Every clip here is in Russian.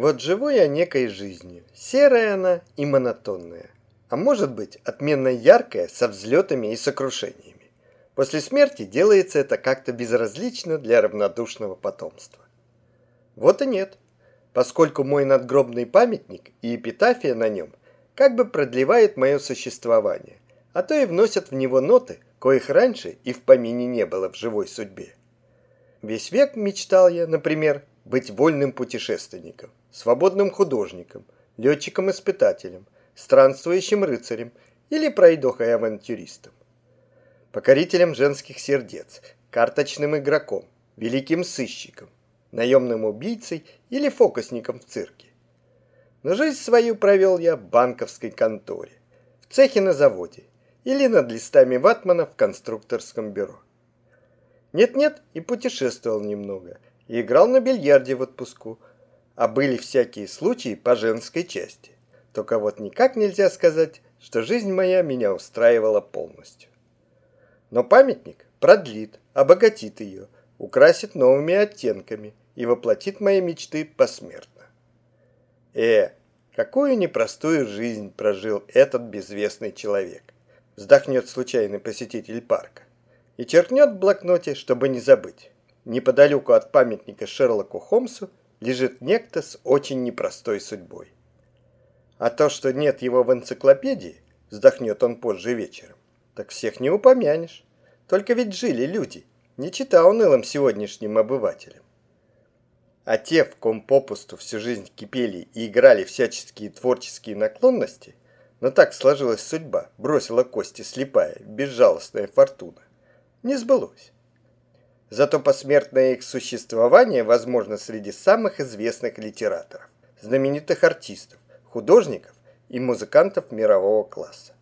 Вот живу я некой жизнью, серая она и монотонная, а может быть отменно яркая, со взлетами и сокрушениями. После смерти делается это как-то безразлично для равнодушного потомства. Вот и нет, поскольку мой надгробный памятник и эпитафия на нем как бы продлевает мое существование, а то и вносят в него ноты, коих раньше и в помине не было в живой судьбе. Весь век мечтал я, например, быть вольным путешественником, свободным художником, летчиком-испытателем, странствующим рыцарем или пройдохой-авантюристом. Покорителем женских сердец, карточным игроком, великим сыщиком, наемным убийцей или фокусником в цирке. Но жизнь свою провел я в банковской конторе, в цехе на заводе или над листами ватмана в конструкторском бюро. Нет-нет, и путешествовал немного, и играл на бильярде в отпуску, а были всякие случаи по женской части. Только вот никак нельзя сказать, что жизнь моя меня устраивала полностью. Но памятник продлит, обогатит ее, украсит новыми оттенками и воплотит мои мечты посмертно. Э, какую непростую жизнь прожил этот безвестный человек, вздохнет случайный посетитель парка и черкнет в блокноте, чтобы не забыть. Неподалеку от памятника Шерлоку Холмсу лежит некто с очень непростой судьбой. А то, что нет его в энциклопедии, вздохнет он позже вечером, так всех не упомянешь. Только ведь жили люди, не читал унылым сегодняшним обывателям. А те, в ком попусту всю жизнь кипели и играли всяческие творческие наклонности, но так сложилась судьба, бросила кости слепая, безжалостная фортуна, не сбылось. Зато посмертное их существование возможно среди самых известных литераторов, знаменитых артистов, художников и музыкантов мирового класса.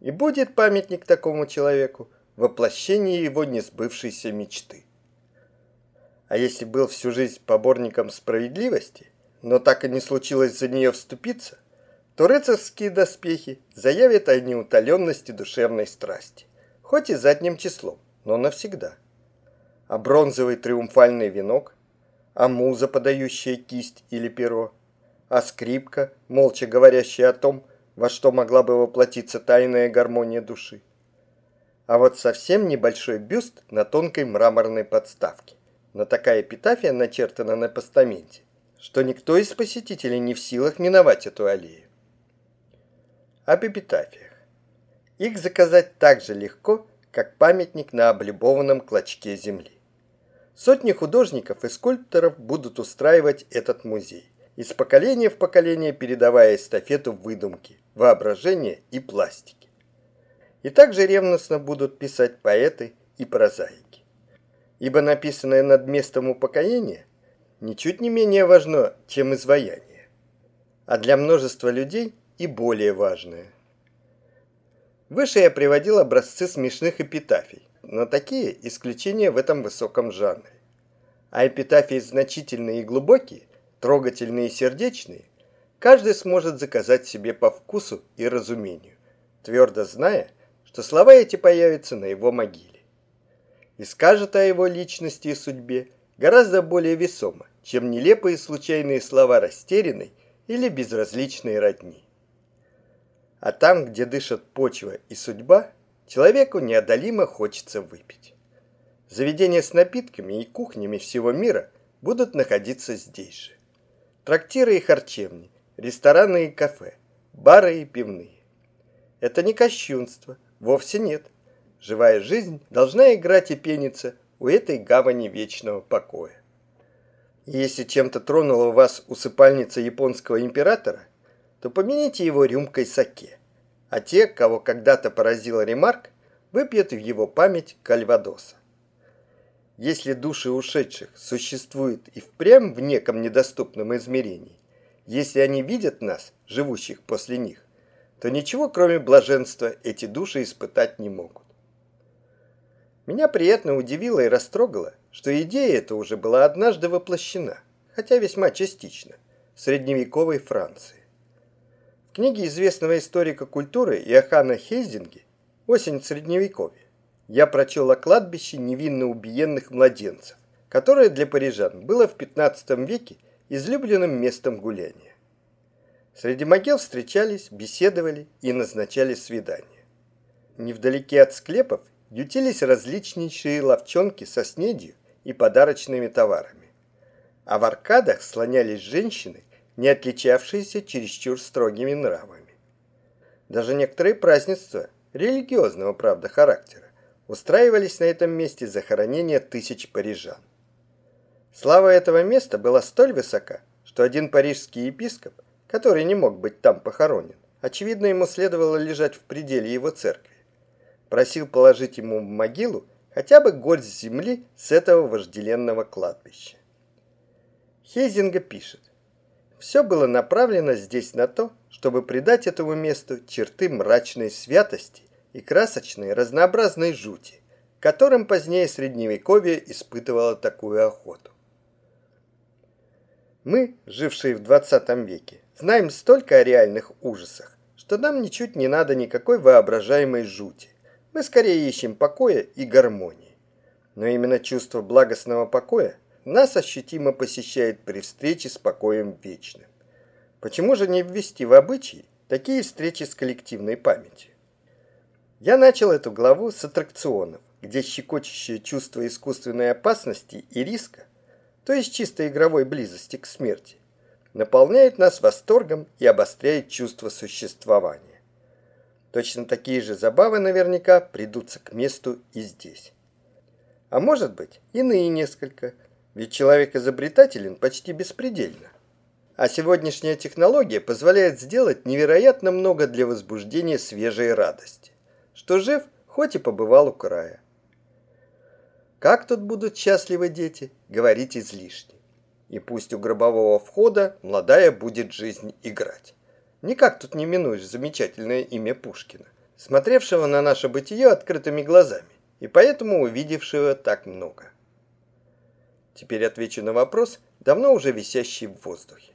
И будет памятник такому человеку воплощение его несбывшейся мечты. А если был всю жизнь поборником справедливости, но так и не случилось за нее вступиться, то рыцарские доспехи заявят о неутоленности душевной страсти, хоть и задним числом, но навсегда. А бронзовый триумфальный венок, а муза, подающая кисть или перо, а скрипка, молча говорящая о том, во что могла бы воплотиться тайная гармония души. А вот совсем небольшой бюст на тонкой мраморной подставке. Но такая эпитафия начертана на постаменте, что никто из посетителей не в силах миновать эту аллею. Об эпитафиях. Их заказать так же легко, как памятник на облюбованном клочке земли. Сотни художников и скульпторов будут устраивать этот музей из поколения в поколение передавая эстафету выдумки, воображения и пластики. И также ревностно будут писать поэты и прозаики. Ибо написанное над местом упокоения ничуть не менее важно, чем изваяние, а для множества людей и более важное. Выше я приводил образцы смешных эпитафий, но такие исключения в этом высоком жанре. А эпитафии значительные и глубокие – трогательные и сердечные, каждый сможет заказать себе по вкусу и разумению, твердо зная, что слова эти появятся на его могиле. И скажет о его личности и судьбе гораздо более весомо, чем нелепые случайные слова растерянной или безразличной родни. А там, где дышат почва и судьба, человеку неодолимо хочется выпить. Заведения с напитками и кухнями всего мира будут находиться здесь же трактиры и харчевни, рестораны и кафе, бары и пивные. Это не кощунство, вовсе нет. Живая жизнь должна играть и пениться у этой гавани вечного покоя. И если чем-то тронула вас усыпальница японского императора, то помяните его рюмкой саке. А те, кого когда-то поразила ремарк, выпьют в его память кальвадоса. Если души ушедших существуют и впрямь в неком недоступном измерении, если они видят нас, живущих после них, то ничего, кроме блаженства, эти души испытать не могут. Меня приятно удивило и растрогало, что идея эта уже была однажды воплощена, хотя весьма частично, в средневековой Франции. Книге известного историка культуры Иоханна Хейзинге «Осень Средневековья» я прочел о кладбище невинно убиенных младенцев, которое для парижан было в 15 веке излюбленным местом гуляния. Среди могил встречались, беседовали и назначали свидания. Невдалеке от склепов ютились различнейшие ловчонки со снедью и подарочными товарами. А в аркадах слонялись женщины, не отличавшиеся чересчур строгими нравами. Даже некоторые празднества, религиозного, правда, характера, устраивались на этом месте захоронения тысяч парижан. Слава этого места была столь высока, что один парижский епископ, который не мог быть там похоронен, очевидно, ему следовало лежать в пределе его церкви, просил положить ему в могилу хотя бы горсть земли с этого вожделенного кладбища. Хейзинга пишет, все было направлено здесь на то, чтобы придать этому месту черты мрачной святости и красочной разнообразной жути, которым позднее Средневековье испытывало такую охоту. Мы, жившие в 20 веке, знаем столько о реальных ужасах, что нам ничуть не надо никакой воображаемой жути. Мы скорее ищем покоя и гармонии. Но именно чувство благостного покоя нас ощутимо посещает при встрече с покоем вечным. Почему же не ввести в обычаи такие встречи с коллективной памятью? Я начал эту главу с аттракционов, где щекочущее чувство искусственной опасности и риска то есть чисто игровой близости к смерти, наполняет нас восторгом и обостряет чувство существования. Точно такие же забавы наверняка придутся к месту и здесь. А может быть, иные несколько, ведь человек изобретателен почти беспредельно. А сегодняшняя технология позволяет сделать невероятно много для возбуждения свежей радости, что жив, хоть и побывал у края. Как тут будут счастливы дети, говорить излишне. И пусть у гробового входа молодая будет жизнь играть. Никак тут не минуешь замечательное имя Пушкина, смотревшего на наше бытие открытыми глазами и поэтому увидевшего так много. Теперь отвечу на вопрос, давно уже висящий в воздухе.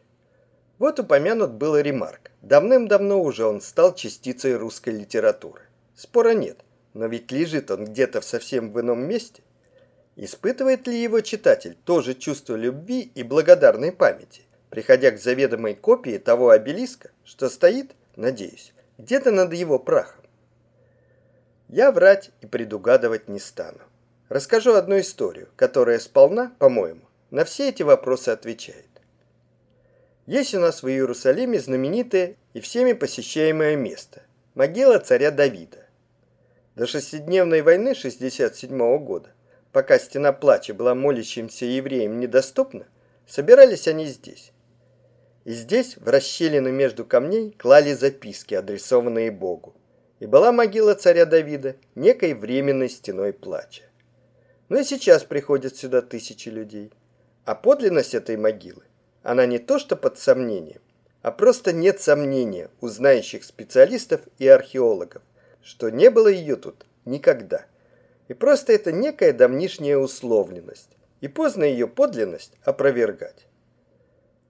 Вот упомянут был Ремарк. Давным-давно уже он стал частицей русской литературы. Спора нет, но ведь лежит он где-то в совсем в ином месте. Испытывает ли его читатель тоже чувство любви и благодарной памяти, приходя к заведомой копии того обелиска, что стоит, надеюсь, где-то над его прахом? Я врать и предугадывать не стану. Расскажу одну историю, которая сполна, по-моему, на все эти вопросы отвечает. Есть у нас в Иерусалиме знаменитое и всеми посещаемое место – могила царя Давида. До шестидневной войны 67 года пока стена плача была молящимся евреям недоступна, собирались они здесь. И здесь, в расщелины между камней, клали записки, адресованные Богу. И была могила царя Давида некой временной стеной плача. Но и сейчас приходят сюда тысячи людей. А подлинность этой могилы, она не то что под сомнением, а просто нет сомнения у знающих специалистов и археологов, что не было ее тут никогда. И просто это некая давнишняя условленность, и поздно ее подлинность опровергать.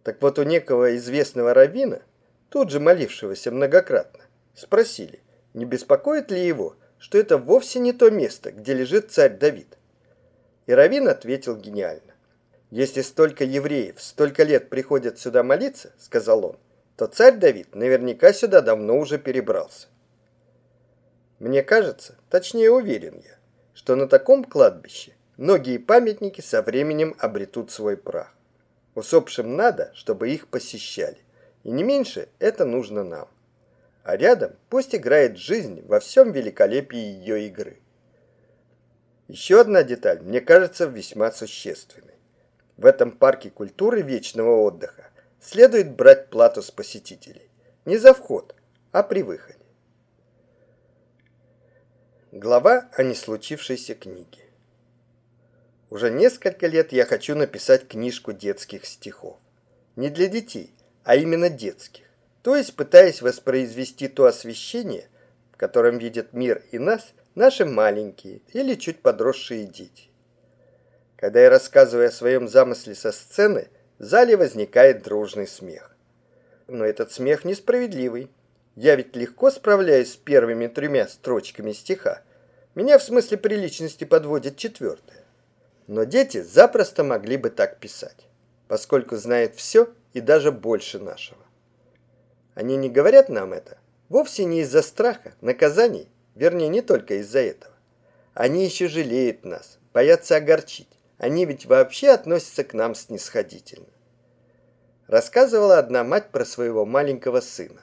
Так вот у некого известного раввина, тут же молившегося многократно, спросили, не беспокоит ли его, что это вовсе не то место, где лежит царь Давид. И раввин ответил гениально. Если столько евреев столько лет приходят сюда молиться, сказал он, то царь Давид наверняка сюда давно уже перебрался. Мне кажется, точнее уверен я, что на таком кладбище многие памятники со временем обретут свой прах. Усопшим надо, чтобы их посещали, и не меньше это нужно нам. А рядом пусть играет жизнь во всем великолепии ее игры. Еще одна деталь мне кажется весьма существенной. В этом парке культуры вечного отдыха следует брать плату с посетителей. Не за вход, а при выходе. Глава о неслучившейся книге. Уже несколько лет я хочу написать книжку детских стихов. Не для детей, а именно детских. То есть пытаясь воспроизвести то освещение, в котором видят мир и нас наши маленькие или чуть подросшие дети. Когда я рассказываю о своем замысле со сцены, в зале возникает дружный смех. Но этот смех несправедливый. Я ведь легко справляюсь с первыми тремя строчками стиха. Меня в смысле приличности подводит четвертое. Но дети запросто могли бы так писать. поскольку знает все и даже больше нашего. Они не говорят нам это вовсе не из-за страха, наказаний, вернее, не только из-за этого. Они еще жалеют нас, боятся огорчить. Они ведь вообще относятся к нам снисходительно. Рассказывала одна мать про своего маленького сына.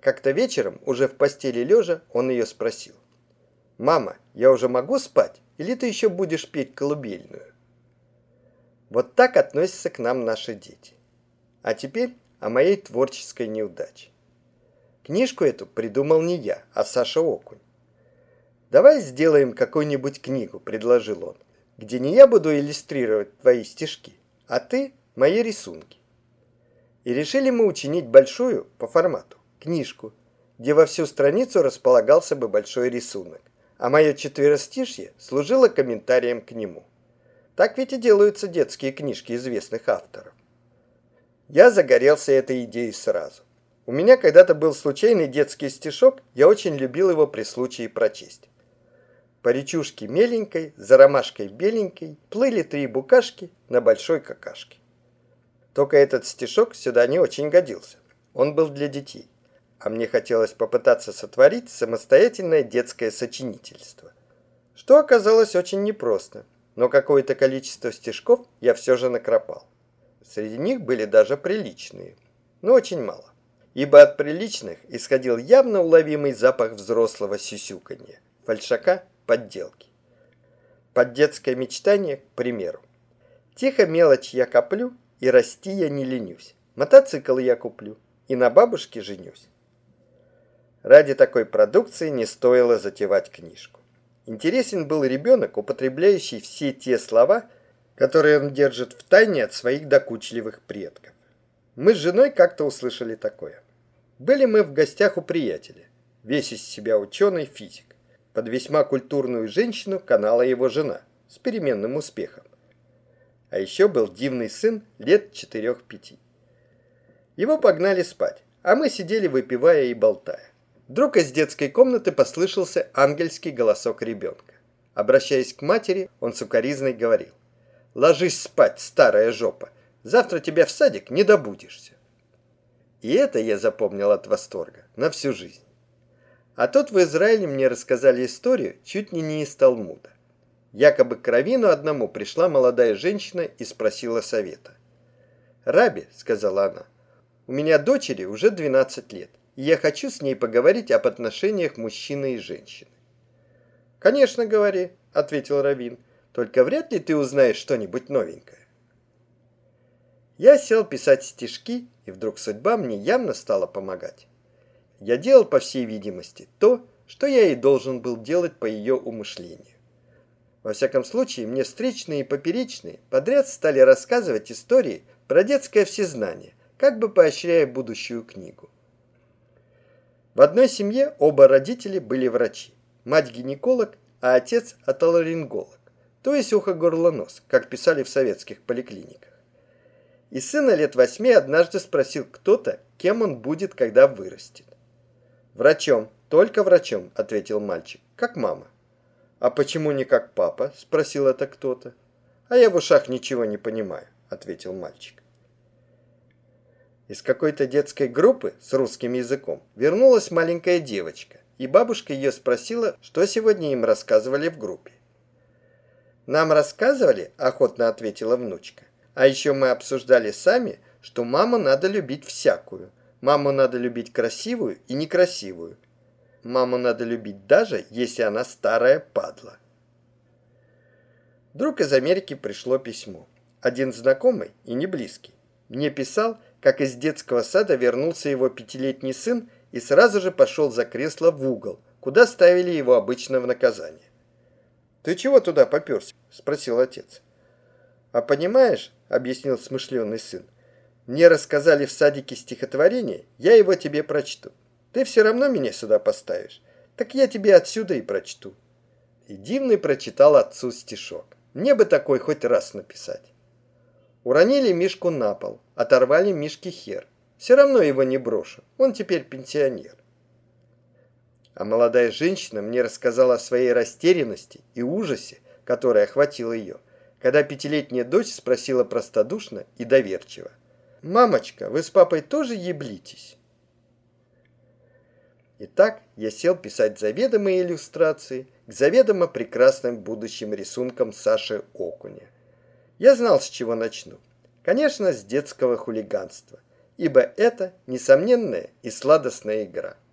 Как-то вечером, уже в постели лежа, он ее спросил. «Мама, я уже могу спать, или ты еще будешь петь колыбельную?» Вот так относятся к нам наши дети. А теперь о моей творческой неудаче. Книжку эту придумал не я, а Саша Окунь. «Давай сделаем какую-нибудь книгу», — предложил он, «где не я буду иллюстрировать твои стишки, а ты — мои рисунки». И решили мы учинить большую, по формату, книжку, где во всю страницу располагался бы большой рисунок, а мое четверостишье служило комментарием к нему. Так ведь и делаются детские книжки известных авторов. Я загорелся этой идеей сразу. У меня когда-то был случайный детский стишок, я очень любил его при случае прочесть. По речушке меленькой, за ромашкой беленькой, плыли три букашки на большой какашке. Только этот стишок сюда не очень годился. Он был для детей. А мне хотелось попытаться сотворить самостоятельное детское сочинительство. Что оказалось очень непросто, но какое-то количество стишков я все же накропал. Среди них были даже приличные, но очень мало. Ибо от приличных исходил явно уловимый запах взрослого сюсюканья, фальшака, подделки. Под детское мечтание, к примеру. Тихо мелочь я коплю, и расти я не ленюсь. Мотоцикл я куплю и на бабушке женюсь. Ради такой продукции не стоило затевать книжку. Интересен был ребенок, употребляющий все те слова, которые он держит в тайне от своих докучливых предков. Мы с женой как-то услышали такое. Были мы в гостях у приятеля, весь из себя ученый физик. Под весьма культурную женщину канала его жена с переменным успехом а еще был дивный сын лет четырех-пяти. Его погнали спать, а мы сидели выпивая и болтая. Вдруг из детской комнаты послышался ангельский голосок ребенка. Обращаясь к матери, он сукоризной говорил. «Ложись спать, старая жопа, завтра тебя в садик не добудешься». И это я запомнил от восторга на всю жизнь. А тут в Израиле мне рассказали историю чуть ли не из Талмуда. Якобы к Равину одному пришла молодая женщина и спросила совета. «Раби», — сказала она, — «у меня дочери уже 12 лет, и я хочу с ней поговорить об отношениях мужчины и женщины». «Конечно, говори», — ответил Равин, — «только вряд ли ты узнаешь что-нибудь новенькое». Я сел писать стишки, и вдруг судьба мне явно стала помогать. Я делал, по всей видимости, то, что я и должен был делать по ее умышлению. Во всяком случае, мне встречные и поперечные подряд стали рассказывать истории про детское всезнание, как бы поощряя будущую книгу. В одной семье оба родители были врачи. Мать гинеколог, а отец отоларинголог, то есть ухо-горло-нос, как писали в советских поликлиниках. И сына лет восьми однажды спросил кто-то, кем он будет, когда вырастет. «Врачом, только врачом», — ответил мальчик, — «как мама». «А почему не как папа?» – спросил это кто-то. «А я в ушах ничего не понимаю», – ответил мальчик. Из какой-то детской группы с русским языком вернулась маленькая девочка, и бабушка ее спросила, что сегодня им рассказывали в группе. «Нам рассказывали», – охотно ответила внучка. «А еще мы обсуждали сами, что маму надо любить всякую. Маму надо любить красивую и некрасивую, Маму надо любить даже, если она старая падла. Вдруг из Америки пришло письмо. Один знакомый и не близкий. Мне писал, как из детского сада вернулся его пятилетний сын и сразу же пошел за кресло в угол, куда ставили его обычно в наказание. «Ты чего туда поперся?» – спросил отец. «А понимаешь, – объяснил смышленый сын, – мне рассказали в садике стихотворение, я его тебе прочту. Ты все равно меня сюда поставишь. Так я тебе отсюда и прочту. И Дивный прочитал отцу стишок. Мне бы такой хоть раз написать. Уронили Мишку на пол, оторвали Мишке хер. Все равно его не брошу, он теперь пенсионер. А молодая женщина мне рассказала о своей растерянности и ужасе, который охватил ее, когда пятилетняя дочь спросила простодушно и доверчиво. «Мамочка, вы с папой тоже еблитесь?» Итак, я сел писать заведомые иллюстрации к заведомо прекрасным будущим рисункам Саши Окуня. Я знал, с чего начну. Конечно, с детского хулиганства, ибо это несомненная и сладостная игра –